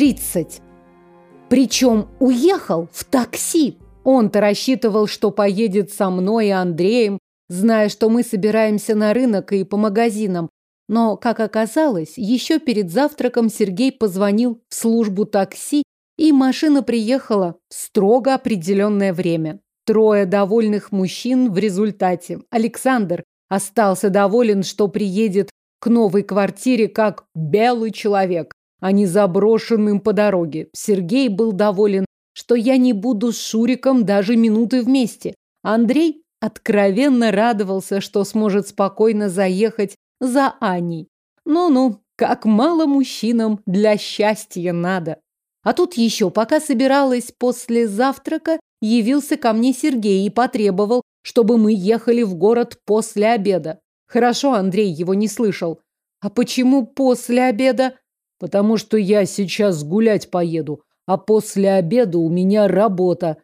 тридцать. Причем уехал в такси. Он-то рассчитывал, что поедет со мной и Андреем, зная, что мы собираемся на рынок и по магазинам. Но, как оказалось, еще перед завтраком Сергей позвонил в службу такси, и машина приехала в строго определенное время. Трое довольных мужчин в результате. Александр остался доволен, что приедет к новой квартире как белый человек, а не заброшенным по дороге. Сергей был доволен, что я не буду с Шуриком даже минуты вместе. Андрей откровенно радовался, что сможет спокойно заехать за Аней. Ну-ну, как мало мужчинам для счастья надо. А тут еще, пока собиралась после завтрака, явился ко мне Сергей и потребовал, чтобы мы ехали в город после обеда. Хорошо, Андрей его не слышал. А почему после обеда? Потому что я сейчас гулять поеду, а после обеда у меня работа.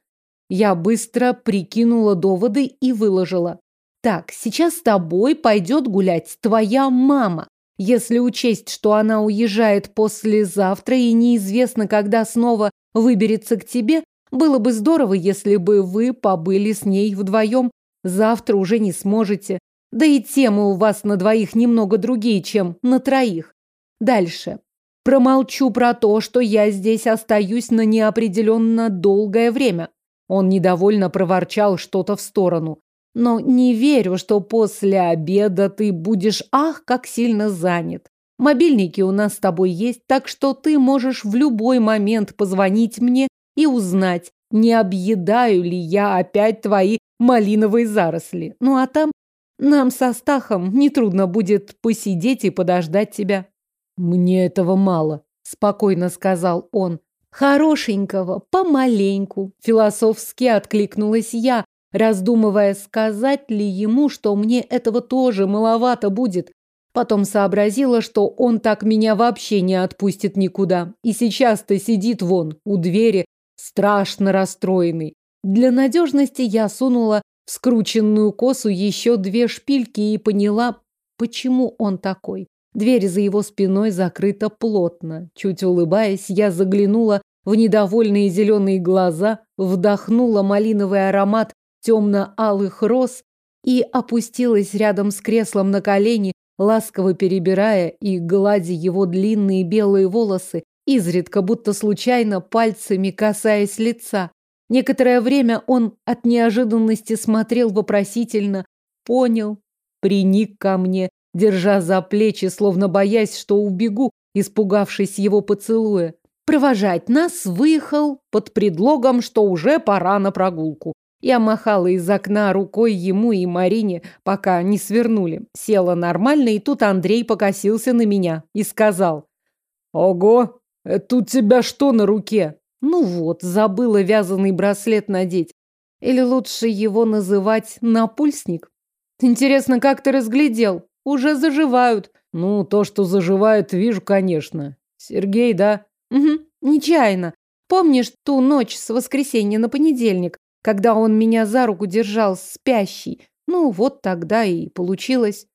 Я быстро прикинула доводы и выложила. Так, сейчас с тобой пойдет гулять твоя мама. Если учесть, что она уезжает послезавтра и неизвестно, когда снова выберется к тебе, было бы здорово, если бы вы побыли с ней вдвоем. Завтра уже не сможете. Да и темы у вас на двоих немного другие, чем на троих. Дальше. Промолчу про то, что я здесь остаюсь на неопределенно долгое время. Он недовольно проворчал что-то в сторону. Но не верю, что после обеда ты будешь ах, как сильно занят. Мобильники у нас с тобой есть, так что ты можешь в любой момент позвонить мне и узнать, не объедаю ли я опять твои малиновые заросли. Ну а там нам со Стахом нетрудно будет посидеть и подождать тебя. Мне этого мало, спокойно сказал он. Хорошенького, помаленьку, философски откликнулась я, раздумывая, сказать ли ему, что мне этого тоже маловато будет. Потом сообразила, что он так меня вообще не отпустит никуда. И сейчас-то сидит вон, у двери, страшно расстроенный. Для надежности я сунула в скрученную косу еще две шпильки и поняла, почему он такой. Дверь за его спиной закрыта плотно. Чуть улыбаясь, я заглянула в недовольные зеленые глаза, вдохнула малиновый аромат темно-алых роз и опустилась рядом с креслом на колени, ласково перебирая и гладя его длинные белые волосы, изредка, будто случайно, пальцами касаясь лица. Некоторое время он от неожиданности смотрел вопросительно, понял, приник ко мне, держа за плечи, словно боясь, что убегу, испугавшись его поцелуя. Провожать нас выехал под предлогом, что уже пора на прогулку. Я махала из окна рукой ему и Марине, пока не свернули. Села нормально, и тут Андрей покосился на меня и сказал. «Ого, это у тебя что на руке?» Ну вот, забыла вязаный браслет надеть. Или лучше его называть напульсник? Интересно, как ты разглядел? Уже заживают. Ну, то, что заживает, вижу, конечно. Сергей, да? Угу, нечаянно. Помнишь ту ночь с воскресенья на понедельник, когда он меня за руку держал спящий? Ну, вот тогда и получилось.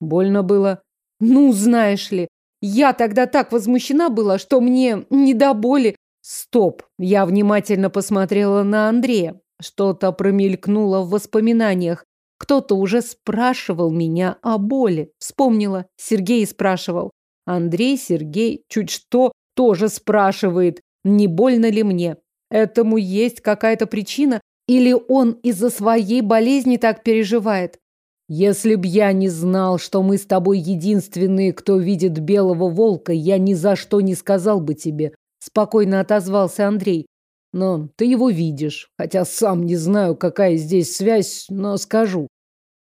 Больно было. Ну, знаешь ли, я тогда так возмущена была, что мне не до боли. Стоп! Я внимательно посмотрела на Андрея. Что-то промелькнуло в воспоминаниях. Кто-то уже спрашивал меня о боли. Вспомнила. Сергей спрашивал. Андрей, Сергей, чуть что, тоже спрашивает, не больно ли мне. Этому есть какая-то причина? Или он из-за своей болезни так переживает? Если б я не знал, что мы с тобой единственные, кто видит белого волка, я ни за что не сказал бы тебе спокойно отозвался Андрей. Но ты его видишь, хотя сам не знаю, какая здесь связь, но скажу.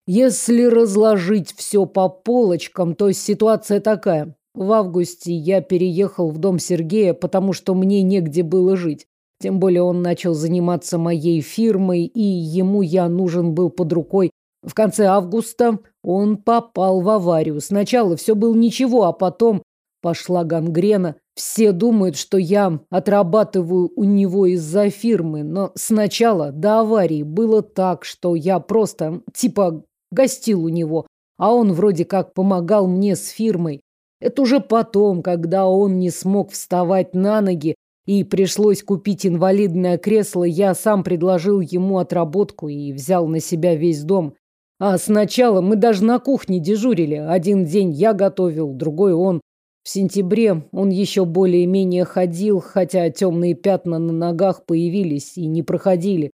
Если разложить все по полочкам, то ситуация такая. В августе я переехал в дом Сергея, потому что мне негде было жить. Тем более он начал заниматься моей фирмой, и ему я нужен был под рукой. В конце августа он попал в аварию. Сначала все было ничего, а потом пошла гангрена. Все думают, что я отрабатываю у него из-за фирмы, но сначала до аварии было так, что я просто типа гостил у него, а он вроде как помогал мне с фирмой. Это уже потом, когда он не смог вставать на ноги и пришлось купить инвалидное кресло, я сам предложил ему отработку и взял на себя весь дом. А сначала мы даже на кухне дежурили. Один день я готовил, другой он. В сентябре он еще более-менее ходил, хотя темные пятна на ногах появились и не проходили.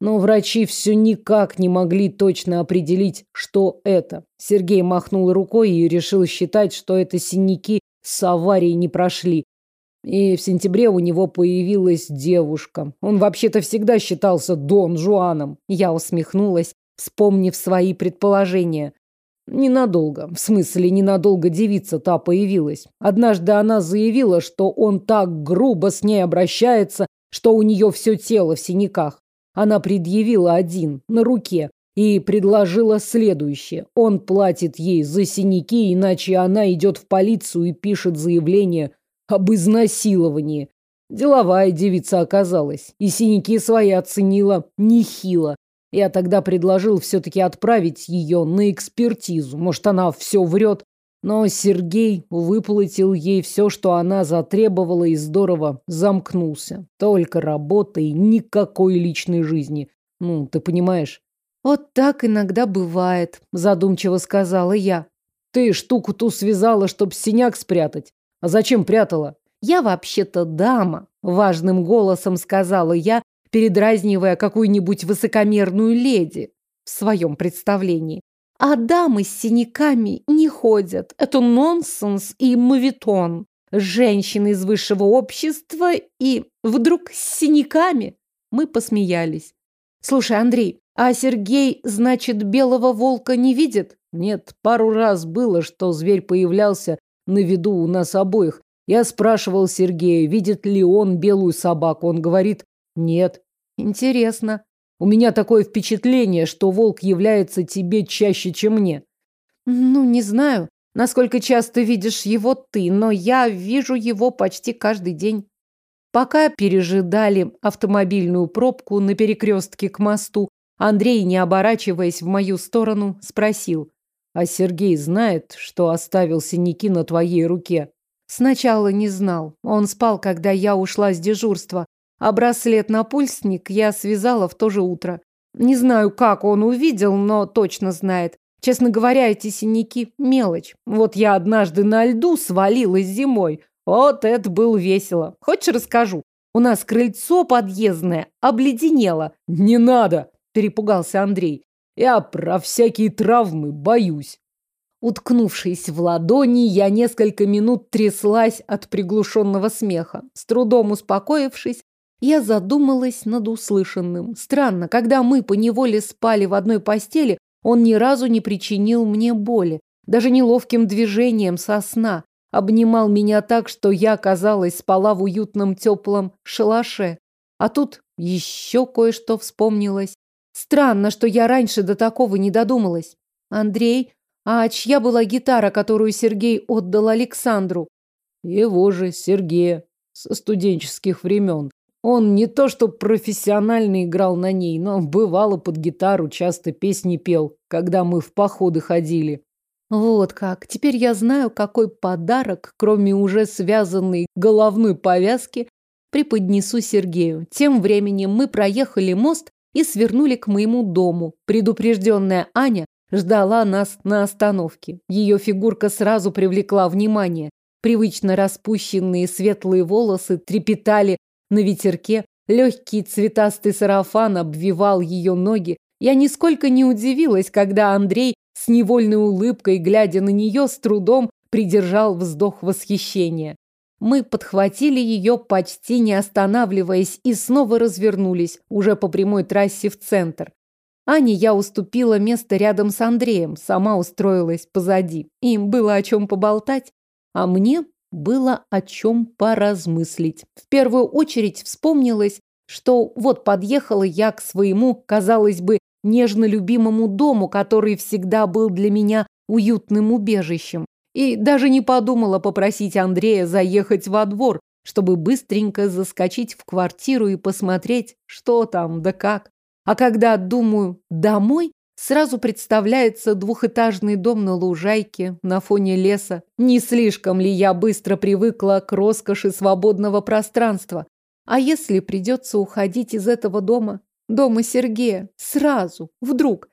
Но врачи все никак не могли точно определить, что это. Сергей махнул рукой и решил считать, что это синяки с аварией не прошли. И в сентябре у него появилась девушка. Он вообще-то всегда считался Дон Жуаном. Я усмехнулась, вспомнив свои предположения. Ненадолго, в смысле, ненадолго девица та появилась. Однажды она заявила, что он так грубо с ней обращается, что у нее все тело в синяках. Она предъявила один, на руке, и предложила следующее. Он платит ей за синяки, иначе она идет в полицию и пишет заявление об изнасиловании. Деловая девица оказалась, и синяки свои оценила нехило. Я тогда предложил все-таки отправить ее на экспертизу. Может, она все врет. Но Сергей выплатил ей все, что она затребовала, и здорово замкнулся. Только работа и никакой личной жизни. Ну, ты понимаешь? Вот так иногда бывает, задумчиво сказала я. Ты штуку ту связала, чтоб синяк спрятать. А зачем прятала? Я вообще-то дама, важным голосом сказала я, передразнивая какую-нибудь высокомерную леди в своем представлении. А дамы с синяками не ходят. Это нонсенс и мавитон. Женщины из высшего общества и вдруг с синяками. Мы посмеялись. Слушай, Андрей, а Сергей, значит, белого волка не видит? Нет, пару раз было, что зверь появлялся на виду у нас обоих. Я спрашивал Сергея, видит ли он белую собаку. Он говорит, нет. Интересно. У меня такое впечатление, что волк является тебе чаще, чем мне. Ну, не знаю, насколько часто видишь его ты, но я вижу его почти каждый день. Пока пережидали автомобильную пробку на перекрестке к мосту, Андрей, не оборачиваясь в мою сторону, спросил. «А Сергей знает, что оставил синяки на твоей руке?» Сначала не знал. Он спал, когда я ушла с дежурства. А браслет на пульсник я связала в то же утро. Не знаю, как он увидел, но точно знает. Честно говоря, эти синяки – мелочь. Вот я однажды на льду свалилась зимой. Вот это было весело. Хочешь, расскажу? У нас крыльцо подъездное обледенело. Не надо, перепугался Андрей. Я про всякие травмы боюсь. Уткнувшись в ладони, я несколько минут тряслась от приглушенного смеха. С трудом успокоившись, я задумалась над услышанным. Странно, когда мы поневоле спали в одной постели, он ни разу не причинил мне боли, даже неловким движением со сна. Обнимал меня так, что я, казалось, спала в уютном теплом шалаше. А тут еще кое-что вспомнилось. Странно, что я раньше до такого не додумалась. Андрей, а чья была гитара, которую Сергей отдал Александру? Его же, Сергея, со студенческих времен. Он не то что профессионально играл на ней, но бывало под гитару часто песни пел, когда мы в походы ходили. Вот как. Теперь я знаю, какой подарок, кроме уже связанной головной повязки, преподнесу Сергею. Тем временем мы проехали мост и свернули к моему дому. Предупрежденная Аня ждала нас на остановке. Ее фигурка сразу привлекла внимание. Привычно распущенные светлые волосы трепетали на ветерке легкий цветастый сарафан обвивал ее ноги. Я нисколько не удивилась, когда Андрей с невольной улыбкой, глядя на нее, с трудом придержал вздох восхищения. Мы подхватили ее, почти не останавливаясь, и снова развернулись, уже по прямой трассе в центр. Ане я уступила место рядом с Андреем, сама устроилась позади. Им было о чем поболтать, а мне было о чем поразмыслить. В первую очередь вспомнилось, что вот подъехала я к своему, казалось бы, нежно любимому дому, который всегда был для меня уютным убежищем. И даже не подумала попросить Андрея заехать во двор, чтобы быстренько заскочить в квартиру и посмотреть, что там да как. А когда думаю «домой», Сразу представляется двухэтажный дом на лужайке на фоне леса. Не слишком ли я быстро привыкла к роскоши свободного пространства? А если придется уходить из этого дома? Дома Сергея. Сразу. Вдруг.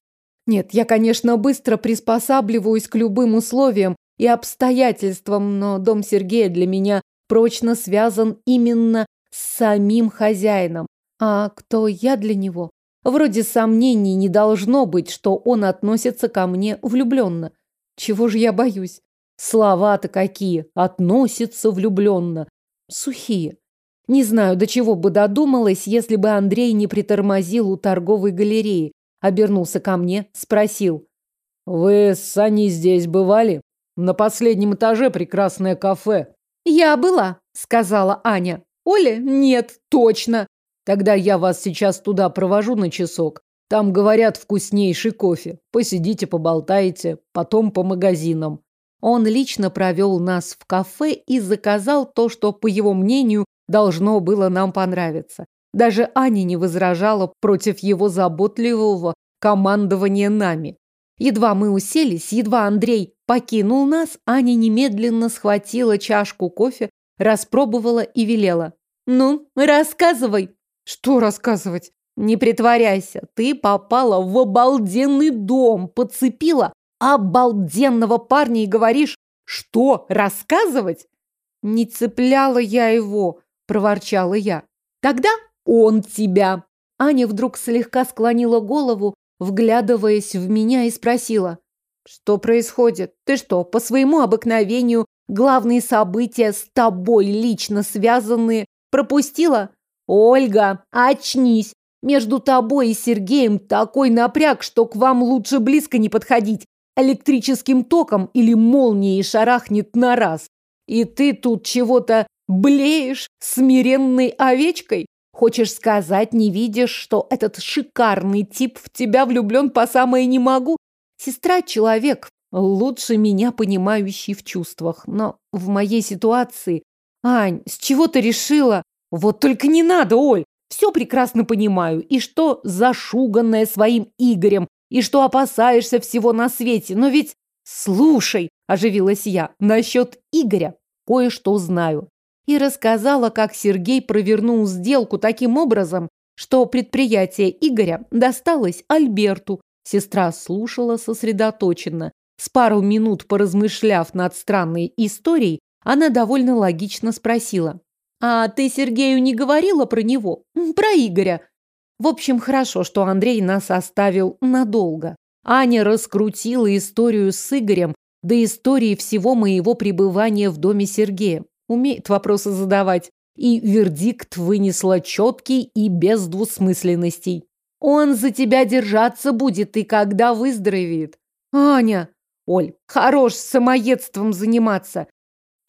Нет, я, конечно, быстро приспосабливаюсь к любым условиям и обстоятельствам, но дом Сергея для меня прочно связан именно с самим хозяином. А кто я для него? Вроде сомнений не должно быть, что он относится ко мне влюбленно. Чего же я боюсь? Слова-то какие! Относится влюбленно. Сухие. Не знаю, до чего бы додумалась, если бы Андрей не притормозил у торговой галереи. Обернулся ко мне, спросил. «Вы с Аней здесь бывали? На последнем этаже прекрасное кафе». «Я была», — сказала Аня. «Оля? Нет, точно». «Тогда я вас сейчас туда провожу на часок. Там, говорят, вкуснейший кофе. Посидите, поболтаете, потом по магазинам». Он лично провел нас в кафе и заказал то, что, по его мнению, должно было нам понравиться. Даже Аня не возражала против его заботливого командования нами. Едва мы уселись, едва Андрей покинул нас, Аня немедленно схватила чашку кофе, распробовала и велела. «Ну, рассказывай!» «Что рассказывать?» «Не притворяйся, ты попала в обалденный дом, подцепила обалденного парня и говоришь, что рассказывать?» «Не цепляла я его», – проворчала я. «Тогда он тебя!» Аня вдруг слегка склонила голову, вглядываясь в меня и спросила. «Что происходит? Ты что, по своему обыкновению главные события с тобой лично связанные пропустила? Ольга, очнись! Между тобой и Сергеем такой напряг, что к вам лучше близко не подходить. Электрическим током или молнией шарахнет на раз. И ты тут чего-то блеешь смиренной овечкой? Хочешь сказать, не видишь, что этот шикарный тип в тебя влюблен по самое не могу? Сестра – человек, лучше меня понимающий в чувствах. Но в моей ситуации... Ань, с чего ты решила? Вот только не надо, Оль! Все прекрасно понимаю. И что зашуганная своим Игорем, и что опасаешься всего на свете. Но ведь... Слушай, оживилась я, насчет Игоря кое-что знаю и рассказала, как Сергей провернул сделку таким образом, что предприятие Игоря досталось Альберту. Сестра слушала сосредоточенно. С пару минут поразмышляв над странной историей, она довольно логично спросила. «А ты Сергею не говорила про него? Про Игоря?» В общем, хорошо, что Андрей нас оставил надолго. Аня раскрутила историю с Игорем до истории всего моего пребывания в доме Сергея умеет вопросы задавать, и вердикт вынесла четкий и без двусмысленностей. Он за тебя держаться будет и когда выздоровеет. Аня! Оль, хорош самоедством заниматься.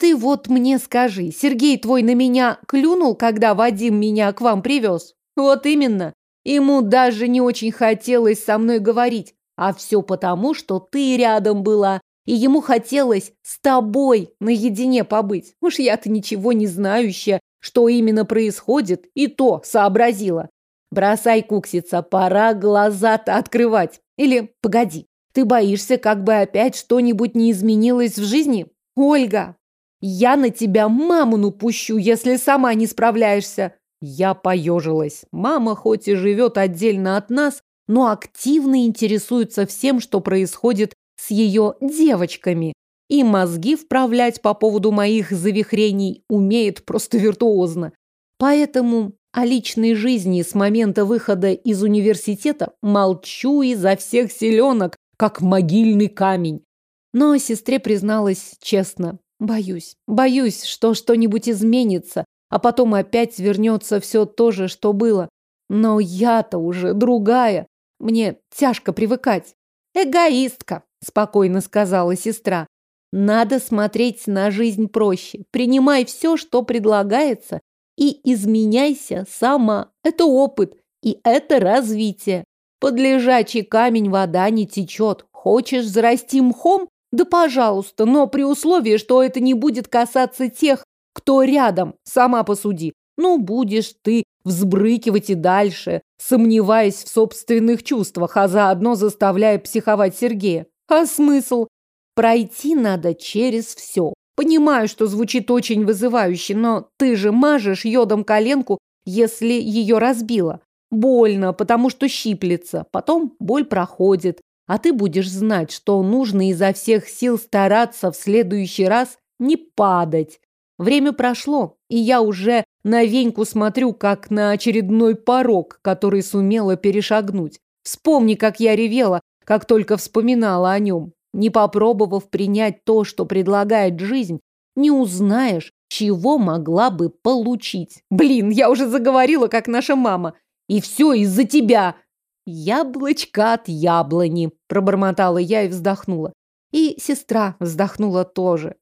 Ты вот мне скажи, Сергей твой на меня клюнул, когда Вадим меня к вам привез? Вот именно. Ему даже не очень хотелось со мной говорить. А все потому, что ты рядом была и ему хотелось с тобой наедине побыть. Уж я-то ничего не знающая, что именно происходит, и то сообразила. Бросай кукситься, пора глаза-то открывать. Или, погоди, ты боишься, как бы опять что-нибудь не изменилось в жизни? Ольга, я на тебя маму напущу, если сама не справляешься. Я поежилась. Мама хоть и живет отдельно от нас, но активно интересуется всем, что происходит с ее девочками. И мозги вправлять по поводу моих завихрений умеет просто виртуозно. Поэтому о личной жизни с момента выхода из университета молчу изо всех селенок, как могильный камень. Но сестре призналась честно. Боюсь, боюсь, что что-нибудь изменится, а потом опять вернется все то же, что было. Но я-то уже другая. Мне тяжко привыкать. Эгоистка, спокойно сказала сестра. Надо смотреть на жизнь проще. Принимай все, что предлагается, и изменяйся сама. Это опыт, и это развитие. Под лежачий камень вода не течет. Хочешь зарасти мхом? Да пожалуйста, но при условии, что это не будет касаться тех, кто рядом. Сама посуди. Ну, будешь ты взбрыкивать и дальше, сомневаясь в собственных чувствах, а заодно заставляя психовать Сергея. А смысл? Пройти надо через все. Понимаю, что звучит очень вызывающе, но ты же мажешь йодом коленку, если ее разбило. Больно, потому что щиплется. Потом боль проходит. А ты будешь знать, что нужно изо всех сил стараться в следующий раз не падать. Время прошло, и я уже на смотрю, как на очередной порог, который сумела перешагнуть. Вспомни, как я ревела, как только вспоминала о нем. Не попробовав принять то, что предлагает жизнь, не узнаешь, чего могла бы получить. Блин, я уже заговорила, как наша мама. И все из-за тебя. Яблочко от яблони, пробормотала я и вздохнула. И сестра вздохнула тоже.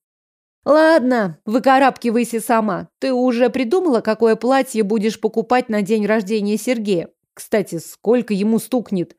Ладно, выкарабкивайся сама. Ты уже придумала, какое платье будешь покупать на день рождения Сергея? Кстати, сколько ему стукнет?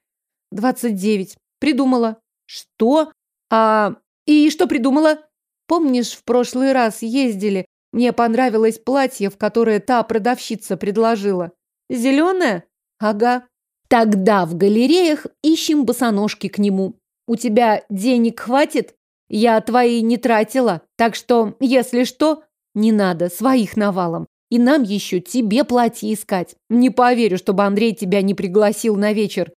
Двадцать девять. Придумала. Что? А... И что придумала? Помнишь, в прошлый раз ездили? Мне понравилось платье, в которое та продавщица предложила. Зеленое? Ага. Тогда в галереях ищем босоножки к нему. У тебя денег хватит? Я твои не тратила, так что, если что, не надо, своих навалом. И нам еще тебе платье искать. Не поверю, чтобы Андрей тебя не пригласил на вечер.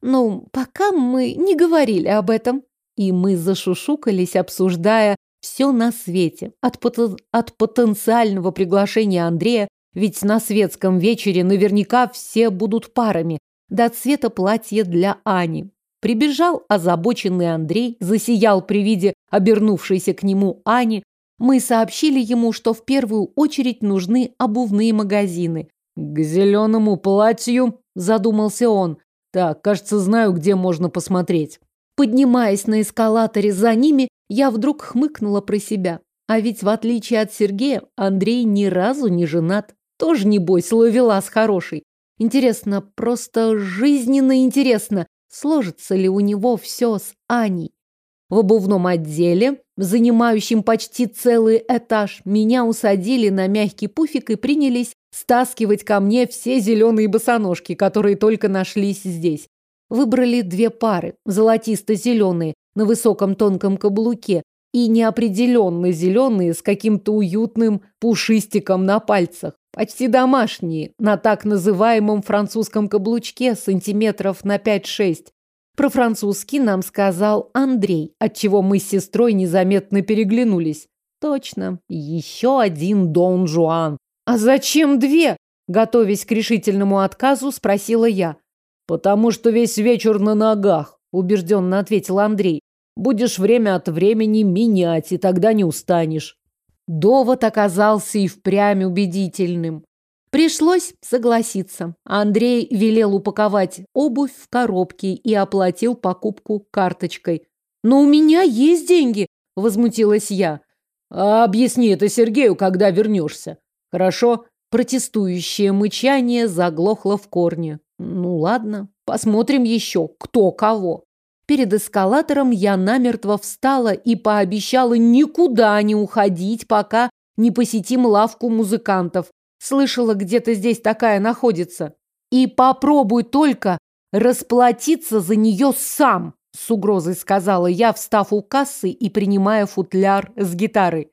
Ну, пока мы не говорили об этом. И мы зашушукались, обсуждая все на свете. От, потен... от потенциального приглашения Андрея, ведь на светском вечере наверняка все будут парами, до цвета платья для Ани. Прибежал озабоченный Андрей, засиял при виде обернувшейся к нему Ани. Мы сообщили ему, что в первую очередь нужны обувные магазины. «К зеленому платью», – задумался он. «Так, кажется, знаю, где можно посмотреть». Поднимаясь на эскалаторе за ними, я вдруг хмыкнула про себя. А ведь, в отличие от Сергея, Андрей ни разу не женат. Тоже, небось, ловелас хороший. Интересно, просто жизненно интересно, сложится ли у него все с Аней. В обувном отделе, занимающем почти целый этаж, меня усадили на мягкий пуфик и принялись стаскивать ко мне все зеленые босоножки, которые только нашлись здесь. Выбрали две пары, золотисто-зеленые, на высоком тонком каблуке, и неопределенно зеленые с каким-то уютным пушистиком на пальцах. Почти домашние, на так называемом французском каблучке сантиметров на 5-6. Про французский нам сказал Андрей, отчего мы с сестрой незаметно переглянулись. Точно, еще один Дон Жуан. А зачем две? Готовясь к решительному отказу, спросила я. Потому что весь вечер на ногах, убежденно ответил Андрей. Будешь время от времени менять, и тогда не устанешь. Довод оказался и впрямь убедительным. Пришлось согласиться. Андрей велел упаковать обувь в коробки и оплатил покупку карточкой. «Но у меня есть деньги!» – возмутилась я. А объясни это Сергею, когда вернешься. Хорошо?» Протестующее мычание заглохло в корне. «Ну ладно, посмотрим еще, кто кого». Перед эскалатором я намертво встала и пообещала никуда не уходить, пока не посетим лавку музыкантов. Слышала, где-то здесь такая находится. И попробуй только расплатиться за нее сам, с угрозой сказала я, встав у кассы и принимая футляр с гитарой.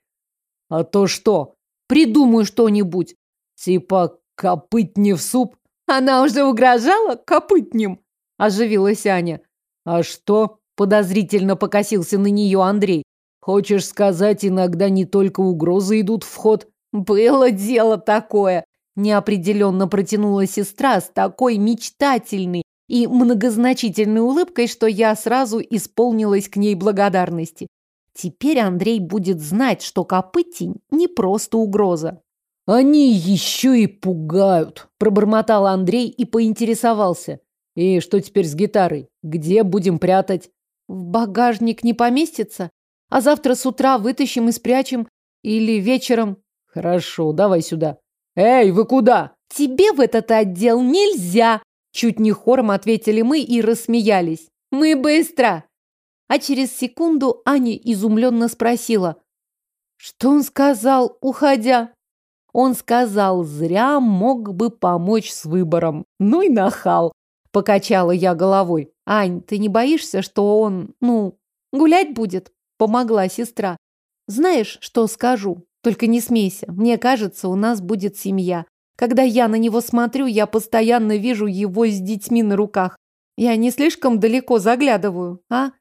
А то что? Придумаю что-нибудь. Типа копытни в суп? Она уже угрожала копытнем, оживилась Аня. А что? Подозрительно покосился на нее Андрей. Хочешь сказать, иногда не только угрозы идут в ход? Было дело такое. Неопределенно протянула сестра с такой мечтательной и многозначительной улыбкой, что я сразу исполнилась к ней благодарности. Теперь Андрей будет знать, что Копытень не просто угроза. «Они еще и пугают», – пробормотал Андрей и поинтересовался. И что теперь с гитарой? Где будем прятать? В багажник не поместится? А завтра с утра вытащим и спрячем? Или вечером? Хорошо, давай сюда. Эй, вы куда? Тебе в этот отдел нельзя! Чуть не хором ответили мы и рассмеялись. Мы быстро! А через секунду Аня изумленно спросила. Что он сказал, уходя? Он сказал, зря мог бы помочь с выбором. Ну и нахал. Покачала я головой. Ань, ты не боишься, что он, ну, гулять будет? Помогла сестра. Знаешь, что скажу? Только не смейся. Мне кажется, у нас будет семья. Когда я на него смотрю, я постоянно вижу его с детьми на руках. Я не слишком далеко заглядываю, а?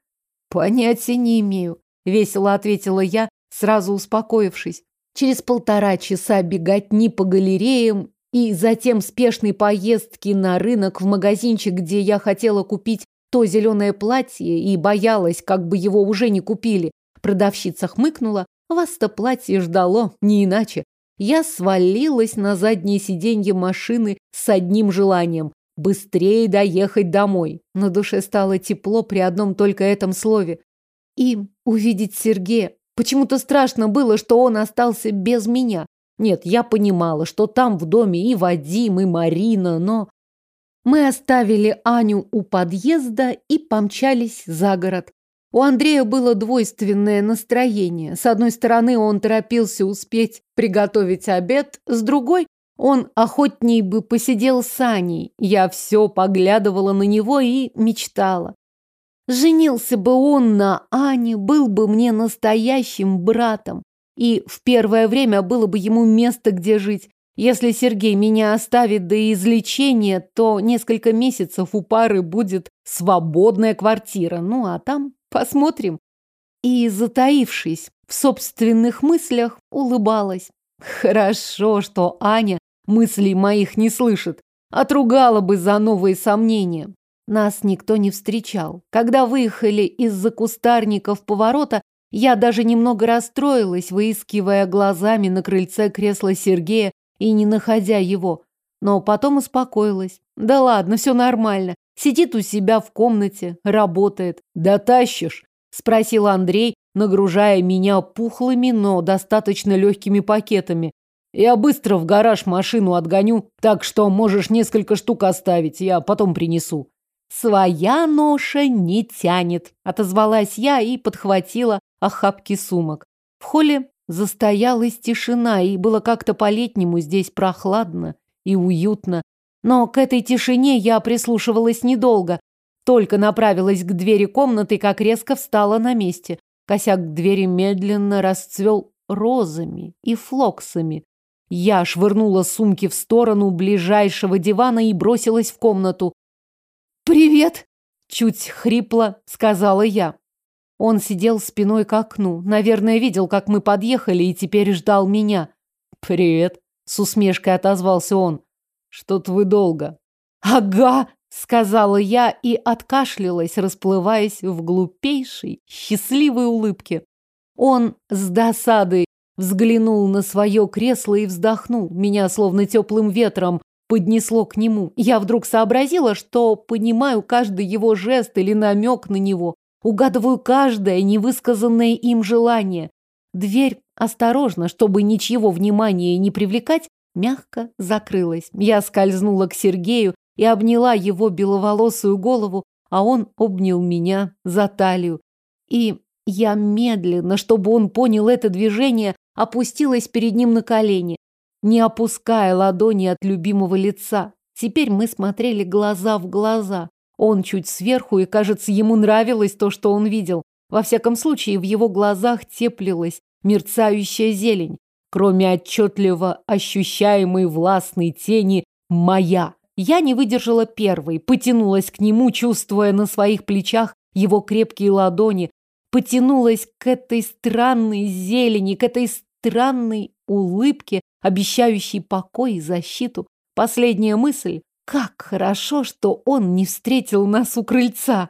Понятия не имею, весело ответила я, сразу успокоившись. Через полтора часа беготни по галереям и затем спешной поездки на рынок в магазинчик, где я хотела купить то зеленое платье и боялась, как бы его уже не купили. Продавщица хмыкнула, вас-то платье ждало, не иначе. Я свалилась на заднее сиденье машины с одним желанием – быстрее доехать домой. На душе стало тепло при одном только этом слове. И увидеть Сергея. Почему-то страшно было, что он остался без меня. Нет, я понимала, что там в доме и Вадим, и Марина, но... Мы оставили Аню у подъезда и помчались за город. У Андрея было двойственное настроение. С одной стороны, он торопился успеть приготовить обед, с другой он охотней бы посидел с Аней. Я все поглядывала на него и мечтала. Женился бы он на Ане, был бы мне настоящим братом. И в первое время было бы ему место, где жить. Если Сергей меня оставит до излечения, то несколько месяцев у пары будет свободная квартира. Ну, а там посмотрим. И, затаившись в собственных мыслях, улыбалась. Хорошо, что Аня мыслей моих не слышит. Отругала бы за новые сомнения. Нас никто не встречал. Когда выехали из-за кустарников поворота, я даже немного расстроилась, выискивая глазами на крыльце кресла Сергея и не находя его. Но потом успокоилась. Да ладно, все нормально. Сидит у себя в комнате, работает. «Дотащишь?» – спросил Андрей, нагружая меня пухлыми, но достаточно легкими пакетами. «Я быстро в гараж машину отгоню, так что можешь несколько штук оставить, я потом принесу». «Своя ноша не тянет», – отозвалась я и подхватила охапки сумок. В холле застоялась тишина, и было как-то по-летнему здесь прохладно и уютно. Но к этой тишине я прислушивалась недолго. Только направилась к двери комнаты, как резко встала на месте. Косяк двери медленно расцвел розами и флоксами. Я швырнула сумки в сторону ближайшего дивана и бросилась в комнату. «Привет!» – чуть хрипло сказала я. Он сидел спиной к окну. Наверное, видел, как мы подъехали, и теперь ждал меня. «Привет!» – с усмешкой отозвался он. «Что-то вы долго». «Ага!» – сказала я и откашлялась, расплываясь в глупейшей, счастливой улыбке. Он с досадой взглянул на свое кресло и вздохнул. Меня словно теплым ветром поднесло к нему. Я вдруг сообразила, что понимаю каждый его жест или намек на него, угадываю каждое невысказанное им желание. Дверь осторожно, чтобы ничего внимания не привлекать, мягко закрылась. Я скользнула к Сергею и обняла его беловолосую голову, а он обнял меня за талию. И я медленно, чтобы он понял это движение, опустилась перед ним на колени не опуская ладони от любимого лица. Теперь мы смотрели глаза в глаза. Он чуть сверху, и, кажется, ему нравилось то, что он видел. Во всяком случае, в его глазах теплилась мерцающая зелень. Кроме отчетливо ощущаемой властной тени «моя». Я не выдержала первой, потянулась к нему, чувствуя на своих плечах его крепкие ладони, потянулась к этой странной зелени, к этой странной улыбке, обещающей покой и защиту. Последняя мысль – как хорошо, что он не встретил нас у крыльца.